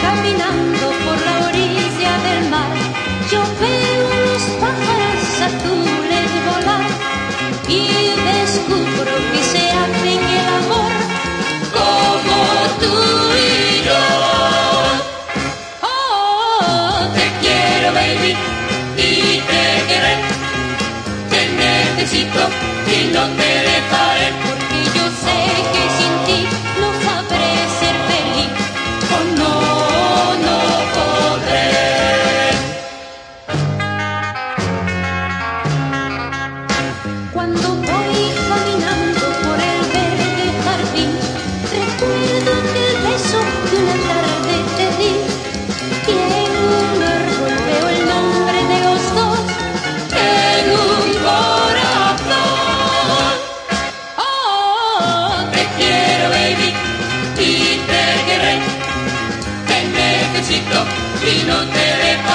caminando por la orilla y y no te dejaré.